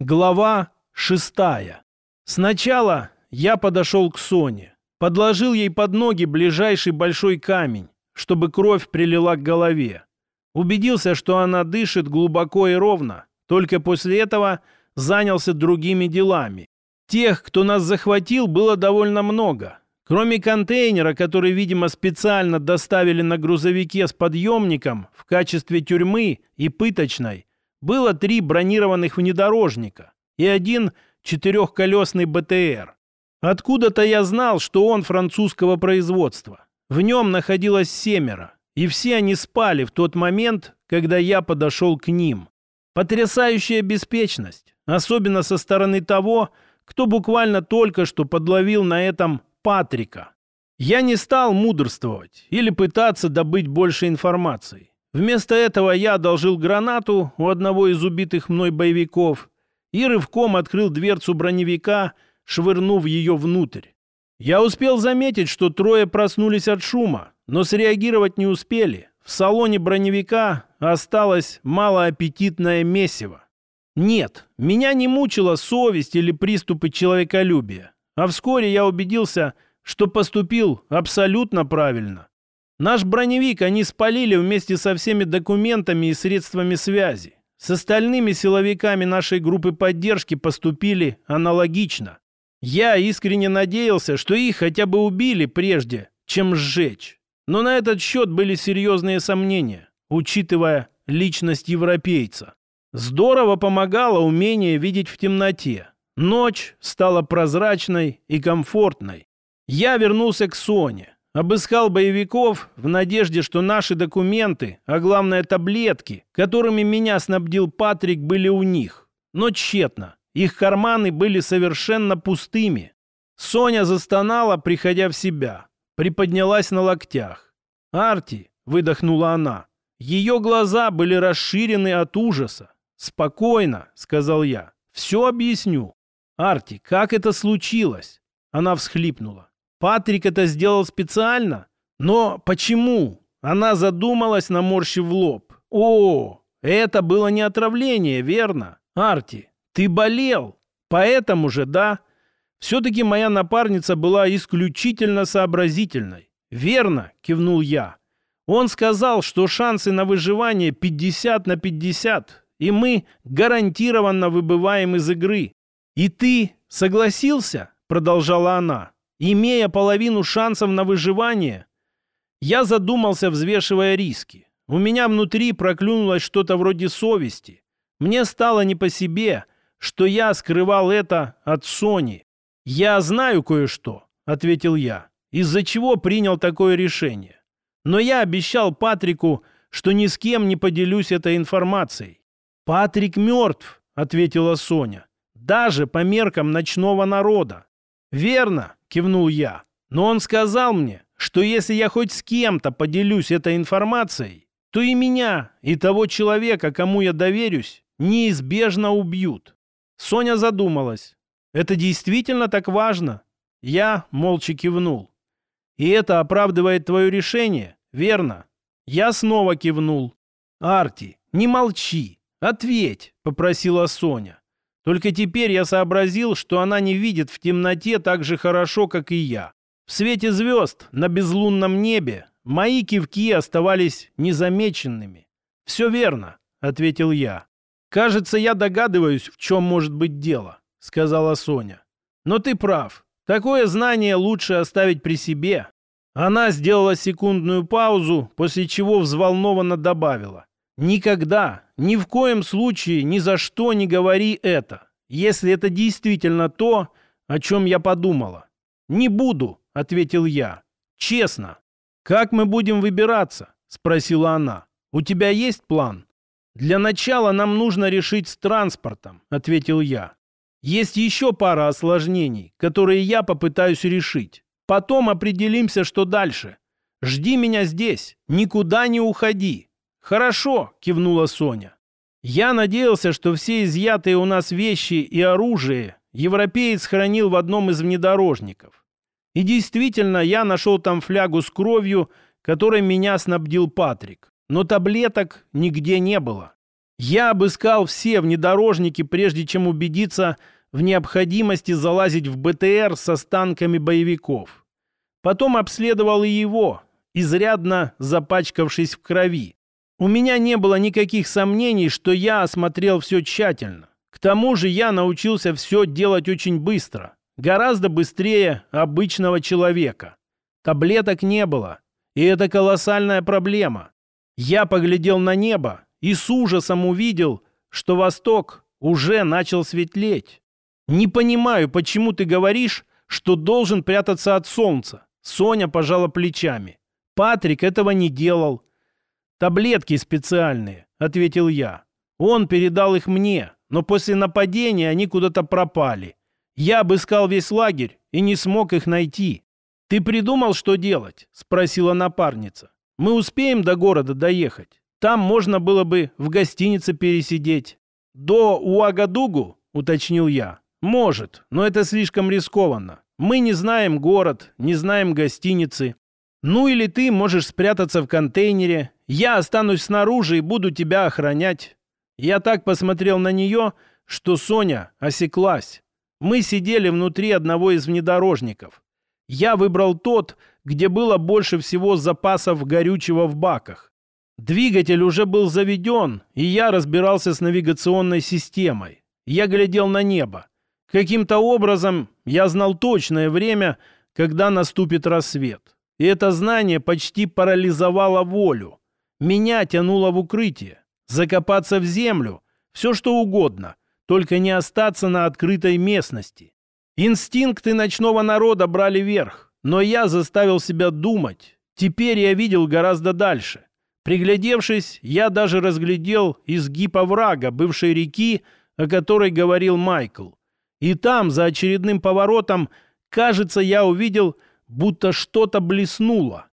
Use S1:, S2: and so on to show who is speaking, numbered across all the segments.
S1: Глава шестая. Сначала я подошел к Соне, подложил ей под ноги ближайший большой камень, чтобы кровь прилила к голове. Убедился, что она дышит глубоко и ровно, только после этого занялся другими делами. Тех, кто нас захватил, было довольно много. Кроме контейнера, который, видимо, специально доставили на грузовике с подъемником в качестве тюрьмы и пыточной, было три бронированных внедорожника и один четырехколесный БТР. Откуда-то я знал, что он французского производства. В нем находилось семеро, и все они спали в тот момент, когда я подошел к ним. Потрясающая беспечность, особенно со стороны того, кто буквально только что подловил на этом Патрика. Я не стал мудрствовать или пытаться добыть больше информации. Вместо этого я одолжил гранату у одного из убитых мной боевиков и рывком открыл дверцу броневика, швырнув ее внутрь. Я успел заметить, что трое проснулись от шума, но среагировать не успели. В салоне броневика осталось малоаппетитное месиво. Нет, меня не мучила совесть или приступы человеколюбия. А вскоре я убедился, что поступил абсолютно правильно. Наш броневик они спалили вместе со всеми документами и средствами связи. С остальными силовиками нашей группы поддержки поступили аналогично. Я искренне надеялся, что их хотя бы убили прежде, чем сжечь. Но на этот счет были серьезные сомнения, учитывая личность европейца. Здорово помогало умение видеть в темноте. Ночь стала прозрачной и комфортной. Я вернулся к Соне. Обыскал боевиков в надежде, что наши документы, а главное таблетки, которыми меня снабдил Патрик, были у них. Но тщетно. Их карманы были совершенно пустыми. Соня застонала, приходя в себя. Приподнялась на локтях. «Арти!» — выдохнула она. Ее глаза были расширены от ужаса. «Спокойно», — сказал я. «Все объясню». «Арти, как это случилось?» Она всхлипнула. Патрик это сделал специально? Но почему? Она задумалась, наморщив лоб. О, это было не отравление, верно? Арти, ты болел. Поэтому же, да? Все-таки моя напарница была исключительно сообразительной. Верно, кивнул я. Он сказал, что шансы на выживание 50 на 50, и мы гарантированно выбываем из игры. И ты согласился? Продолжала она имея половину шансов на выживание, я задумался, взвешивая риски. У меня внутри проклюнулось что-то вроде совести. Мне стало не по себе, что я скрывал это от Сони. «Я знаю кое-что», — ответил я, из-за чего принял такое решение. Но я обещал Патрику, что ни с кем не поделюсь этой информацией. «Патрик мертв», — ответила Соня, — «даже по меркам ночного народа». «Верно», — кивнул я. «Но он сказал мне, что если я хоть с кем-то поделюсь этой информацией, то и меня, и того человека, кому я доверюсь, неизбежно убьют». Соня задумалась. «Это действительно так важно?» Я молча кивнул. «И это оправдывает твое решение, верно?» Я снова кивнул. «Арти, не молчи, ответь», — попросила Соня. Только теперь я сообразил, что она не видит в темноте так же хорошо, как и я. В свете звезд на безлунном небе мои кивки оставались незамеченными. «Все верно», — ответил я. «Кажется, я догадываюсь, в чем может быть дело», — сказала Соня. «Но ты прав. Такое знание лучше оставить при себе». Она сделала секундную паузу, после чего взволнованно добавила. Никогда, ни в коем случае, ни за что не говори это, если это действительно то, о чем я подумала. Не буду, ответил я. Честно. Как мы будем выбираться? Спросила она. У тебя есть план? Для начала нам нужно решить с транспортом, ответил я. Есть еще пара осложнений, которые я попытаюсь решить. Потом определимся, что дальше. Жди меня здесь, никуда не уходи. «Хорошо», — кивнула Соня. «Я надеялся, что все изъятые у нас вещи и оружие европеец хранил в одном из внедорожников. И действительно, я нашел там флягу с кровью, которой меня снабдил Патрик. Но таблеток нигде не было. Я обыскал все внедорожники, прежде чем убедиться в необходимости залазить в БТР с останками боевиков. Потом обследовал и его, изрядно запачкавшись в крови. У меня не было никаких сомнений, что я осмотрел все тщательно. К тому же я научился все делать очень быстро, гораздо быстрее обычного человека. Таблеток не было, и это колоссальная проблема. Я поглядел на небо и с ужасом увидел, что восток уже начал светлеть. Не понимаю, почему ты говоришь, что должен прятаться от солнца. Соня пожала плечами. Патрик этого не делал. «Таблетки специальные», — ответил я. «Он передал их мне, но после нападения они куда-то пропали. Я обыскал весь лагерь и не смог их найти». «Ты придумал, что делать?» — спросила напарница. «Мы успеем до города доехать. Там можно было бы в гостинице пересидеть». «До Уагадугу?» — уточнил я. «Может, но это слишком рискованно. Мы не знаем город, не знаем гостиницы. Ну или ты можешь спрятаться в контейнере. Я останусь снаружи и буду тебя охранять. Я так посмотрел на нее, что Соня осеклась. Мы сидели внутри одного из внедорожников. Я выбрал тот, где было больше всего запасов горючего в баках. Двигатель уже был заведен, и я разбирался с навигационной системой. Я глядел на небо. Каким-то образом я знал точное время, когда наступит рассвет. И это знание почти парализовало волю. Меня тянуло в укрытие. Закопаться в землю. Все что угодно. Только не остаться на открытой местности. Инстинкты ночного народа брали верх. Но я заставил себя думать. Теперь я видел гораздо дальше. Приглядевшись, я даже разглядел изгиб оврага бывшей реки, о которой говорил Майкл. И там, за очередным поворотом, кажется, я увидел будто что-то блеснуло.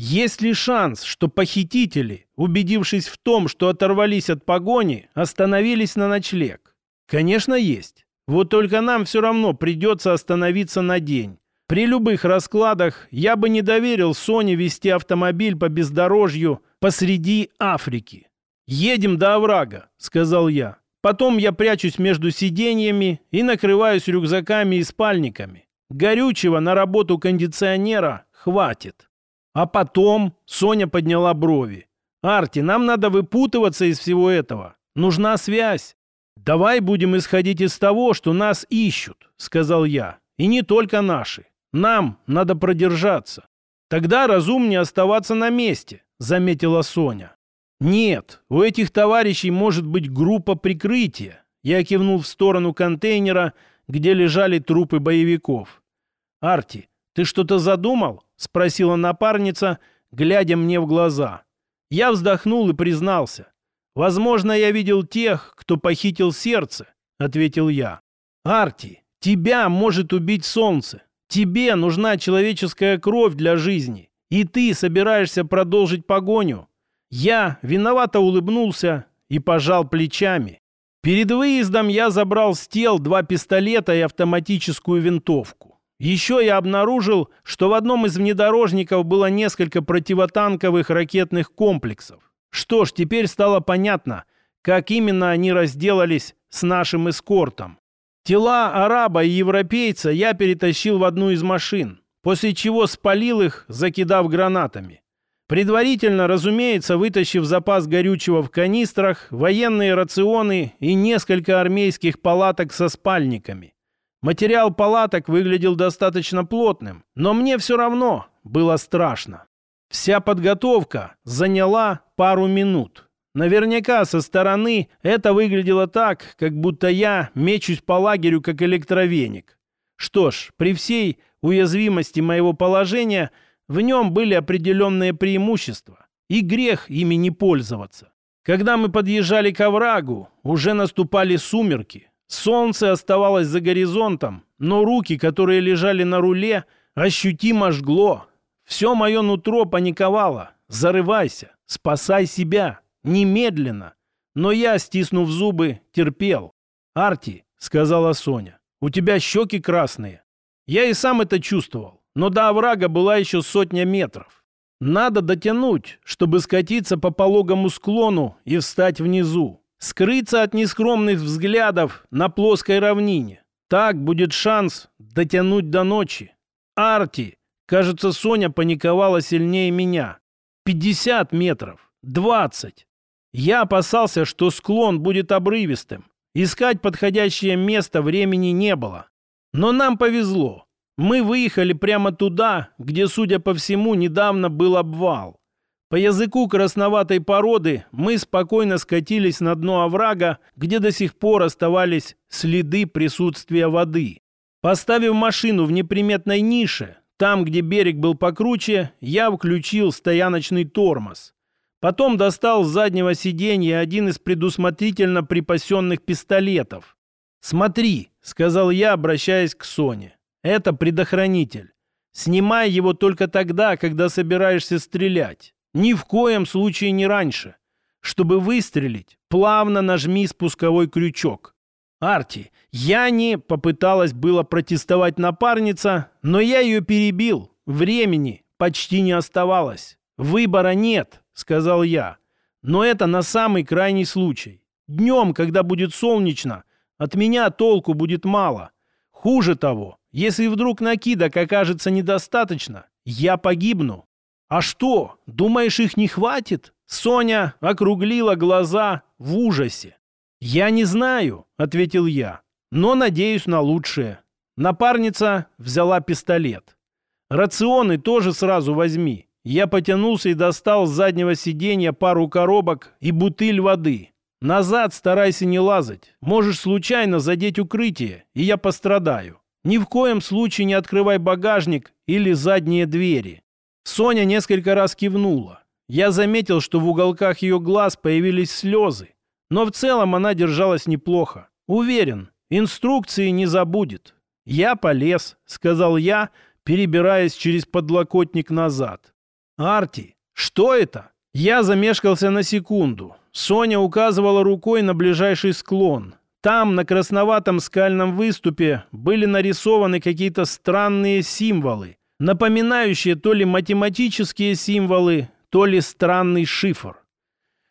S1: Есть ли шанс, что похитители, убедившись в том, что оторвались от погони, остановились на ночлег? Конечно, есть. Вот только нам все равно придется остановиться на день. При любых раскладах я бы не доверил Соне вести автомобиль по бездорожью посреди Африки. «Едем до оврага», — сказал я. «Потом я прячусь между сиденьями и накрываюсь рюкзаками и спальниками. Горючего на работу кондиционера хватит. А потом Соня подняла брови. «Арти, нам надо выпутываться из всего этого. Нужна связь. Давай будем исходить из того, что нас ищут», — сказал я. «И не только наши. Нам надо продержаться. Тогда разумнее оставаться на месте», — заметила Соня. «Нет, у этих товарищей может быть группа прикрытия». Я кивнул в сторону контейнера, где лежали трупы боевиков. «Арти, ты что-то задумал?» — спросила напарница, глядя мне в глаза. Я вздохнул и признался. «Возможно, я видел тех, кто похитил сердце», — ответил я. «Арти, тебя может убить солнце. Тебе нужна человеческая кровь для жизни, и ты собираешься продолжить погоню». Я виновато улыбнулся и пожал плечами. Перед выездом я забрал с тел два пистолета и автоматическую винтовку. Еще я обнаружил, что в одном из внедорожников было несколько противотанковых ракетных комплексов. Что ж, теперь стало понятно, как именно они разделались с нашим эскортом. Тела араба и европейца я перетащил в одну из машин, после чего спалил их, закидав гранатами. Предварительно, разумеется, вытащив запас горючего в канистрах, военные рационы и несколько армейских палаток со спальниками. Материал палаток выглядел достаточно плотным, но мне все равно было страшно. Вся подготовка заняла пару минут. Наверняка со стороны это выглядело так, как будто я мечусь по лагерю как электровеник. Что ж, при всей уязвимости моего положения – в нем были определенные преимущества, и грех ими не пользоваться. Когда мы подъезжали к оврагу, уже наступали сумерки. Солнце оставалось за горизонтом, но руки, которые лежали на руле, ощутимо жгло. Все мое нутро паниковало. «Зарывайся! Спасай себя! Немедленно!» Но я, стиснув зубы, терпел. «Арти», — сказала Соня, — «у тебя щеки красные». Я и сам это чувствовал но до оврага была еще сотня метров. Надо дотянуть, чтобы скатиться по пологому склону и встать внизу. Скрыться от нескромных взглядов на плоской равнине. Так будет шанс дотянуть до ночи. Арти. Кажется, Соня паниковала сильнее меня. 50 метров. 20. Я опасался, что склон будет обрывистым. Искать подходящее место времени не было. Но нам повезло. Мы выехали прямо туда, где, судя по всему, недавно был обвал. По языку красноватой породы мы спокойно скатились на дно оврага, где до сих пор оставались следы присутствия воды. Поставив машину в неприметной нише, там, где берег был покруче, я включил стояночный тормоз. Потом достал с заднего сиденья один из предусмотрительно припасенных пистолетов. «Смотри», — сказал я, обращаясь к Соне. «Это предохранитель. Снимай его только тогда, когда собираешься стрелять. Ни в коем случае не раньше. Чтобы выстрелить, плавно нажми спусковой крючок. Арти, я не попыталась было протестовать напарница, но я ее перебил. Времени почти не оставалось. Выбора нет, сказал я. Но это на самый крайний случай. Днем, когда будет солнечно, от меня толку будет мало. Хуже того, если вдруг накидок окажется недостаточно, я погибну. А что, думаешь, их не хватит? Соня округлила глаза в ужасе. «Я не знаю», — ответил я, — «но надеюсь на лучшее». Напарница взяла пистолет. «Рационы тоже сразу возьми». Я потянулся и достал с заднего сиденья пару коробок и бутыль воды. «Назад старайся не лазать. Можешь случайно задеть укрытие, и я пострадаю. Ни в коем случае не открывай багажник или задние двери». Соня несколько раз кивнула. Я заметил, что в уголках ее глаз появились слезы. Но в целом она держалась неплохо. Уверен, инструкции не забудет. «Я полез», — сказал я, перебираясь через подлокотник назад. «Арти, что это?» Я замешкался на секунду. Соня указывала рукой на ближайший склон. Там, на красноватом скальном выступе, были нарисованы какие-то странные символы, напоминающие то ли математические символы, то ли странный шифр.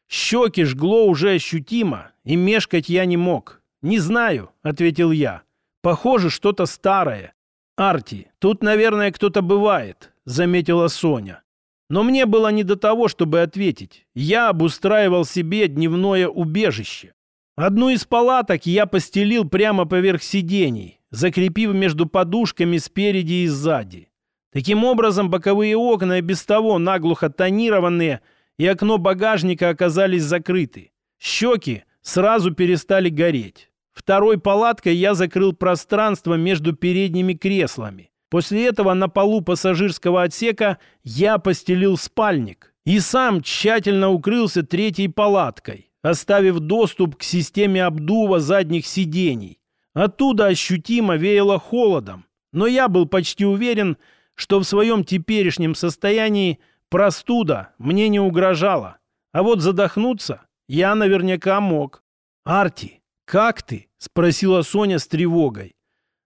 S1: Щеки жгло уже ощутимо, и мешкать я не мог. «Не знаю», — ответил я. «Похоже, что-то старое». «Арти, тут, наверное, кто-то бывает», — заметила Соня. Но мне было не до того, чтобы ответить. Я обустраивал себе дневное убежище. Одну из палаток я постелил прямо поверх сидений, закрепив между подушками спереди и сзади. Таким образом, боковые окна, без того наглухо тонированные, и окно багажника оказались закрыты. Щеки сразу перестали гореть. Второй палаткой я закрыл пространство между передними креслами. После этого на полу пассажирского отсека я постелил спальник и сам тщательно укрылся третьей палаткой, оставив доступ к системе обдува задних сидений. Оттуда ощутимо веяло холодом, но я был почти уверен, что в своем теперешнем состоянии простуда мне не угрожала. А вот задохнуться я наверняка мог. «Арти, как ты?» — спросила Соня с тревогой.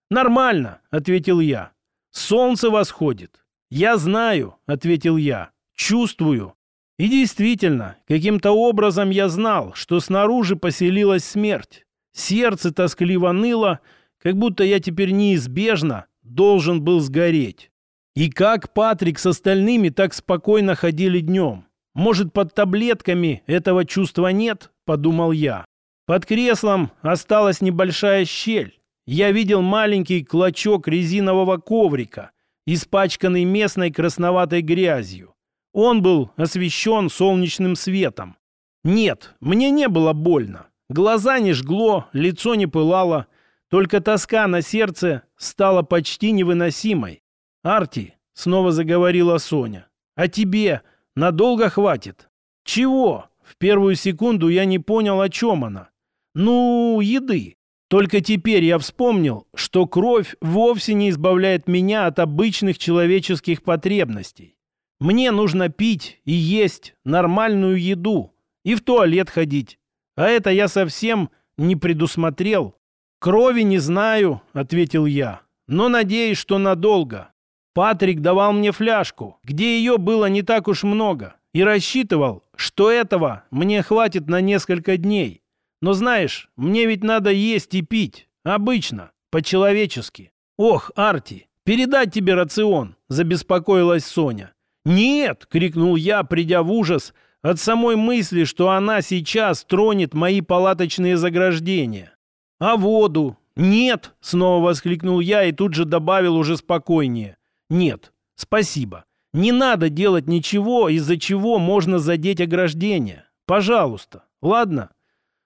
S1: «Нормально», — ответил я. «Солнце восходит». «Я знаю», — ответил я. «Чувствую». И действительно, каким-то образом я знал, что снаружи поселилась смерть. Сердце тоскливо ныло, как будто я теперь неизбежно должен был сгореть. И как Патрик с остальными так спокойно ходили днем? Может, под таблетками этого чувства нет? Подумал я. Под креслом осталась небольшая щель. Я видел маленький клочок резинового коврика, испачканный местной красноватой грязью. Он был освещен солнечным светом. Нет, мне не было больно. Глаза не жгло, лицо не пылало. Только тоска на сердце стала почти невыносимой. «Арти», — снова заговорила Соня, — «а тебе надолго хватит?» «Чего?» В первую секунду я не понял, о чем она. «Ну, еды. Только теперь я вспомнил, что кровь вовсе не избавляет меня от обычных человеческих потребностей. Мне нужно пить и есть нормальную еду и в туалет ходить. А это я совсем не предусмотрел. «Крови не знаю», — ответил я, — «но надеюсь, что надолго. Патрик давал мне фляжку, где ее было не так уж много, и рассчитывал, что этого мне хватит на несколько дней. Но знаешь, мне ведь надо есть и пить. Обычно, по-человечески. Ох, Арти, передать тебе рацион, забеспокоилась Соня. «Нет!» — крикнул я, придя в ужас от самой мысли, что она сейчас тронет мои палаточные заграждения. «А воду?» «Нет!» — снова воскликнул я и тут же добавил уже спокойнее. «Нет, спасибо. Не надо делать ничего, из-за чего можно задеть ограждение. Пожалуйста. Ладно?»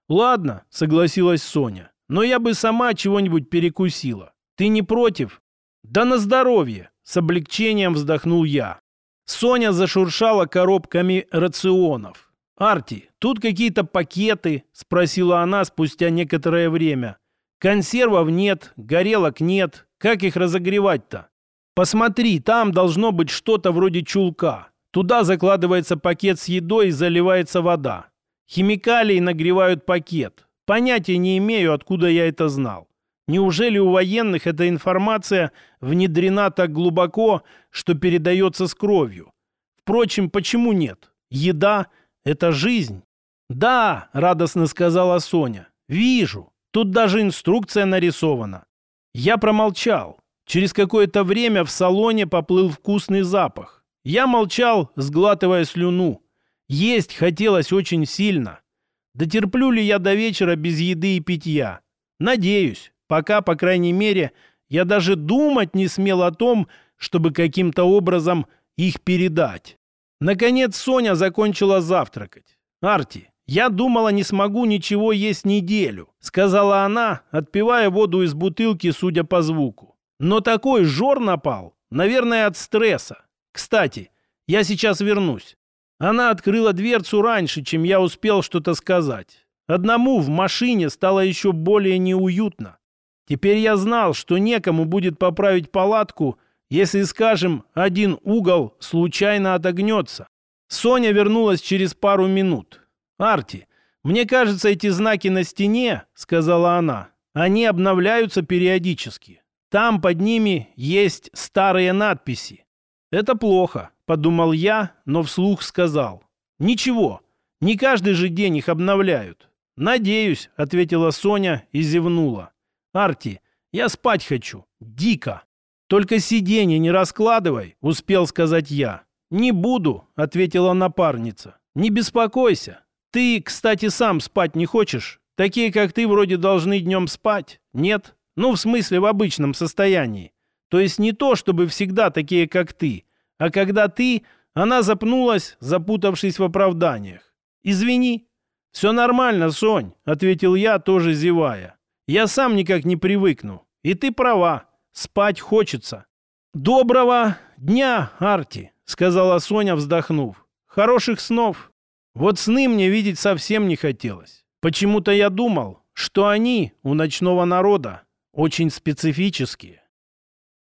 S1: «Ладно», — согласилась Соня. «Но я бы сама чего-нибудь перекусила. Ты не против?» «Да на здоровье!» — с облегчением вздохнул я. Соня зашуршала коробками рационов. «Арти, тут какие-то пакеты?» — спросила она спустя некоторое время. «Консервов нет, горелок нет. Как их разогревать-то?» «Посмотри, там должно быть что-то вроде чулка. Туда закладывается пакет с едой и заливается вода. Химикалии нагревают пакет. Понятия не имею, откуда я это знал. Неужели у военных эта информация внедрена так глубоко, что передается с кровью? Впрочем, почему нет? Еда — это жизнь. «Да», — радостно сказала Соня, — «вижу. Тут даже инструкция нарисована». Я промолчал. Через какое-то время в салоне поплыл вкусный запах. Я молчал, сглатывая слюну. Есть хотелось очень сильно. Дотерплю ли я до вечера без еды и питья? Надеюсь. Пока, по крайней мере, я даже думать не смел о том, чтобы каким-то образом их передать. Наконец Соня закончила завтракать. «Арти, я думала, не смогу ничего есть неделю», сказала она, отпивая воду из бутылки, судя по звуку. «Но такой жор напал, наверное, от стресса. Кстати, я сейчас вернусь». Она открыла дверцу раньше, чем я успел что-то сказать. Одному в машине стало еще более неуютно. Теперь я знал, что некому будет поправить палатку, если, скажем, один угол случайно отогнется. Соня вернулась через пару минут. «Арти, мне кажется, эти знаки на стене, — сказала она, — они обновляются периодически. Там под ними есть старые надписи. Это плохо, — подумал я, но вслух сказал. Ничего, не каждый же день их обновляют. «Надеюсь», — ответила Соня и зевнула. «Арти, я спать хочу. Дико». «Только сиденье не раскладывай», — успел сказать я. «Не буду», — ответила напарница. «Не беспокойся. Ты, кстати, сам спать не хочешь? Такие, как ты, вроде должны днем спать. Нет? Ну, в смысле, в обычном состоянии. То есть не то, чтобы всегда такие, как ты, а когда ты...» Она запнулась, запутавшись в оправданиях. «Извини». «Все нормально, Сонь», — ответил я, тоже зевая. Я сам никак не привыкну. И ты права. Спать хочется. Доброго дня, Арти, сказала Соня, вздохнув. Хороших снов. Вот сны мне видеть совсем не хотелось. Почему-то я думал, что они у ночного народа очень специфические.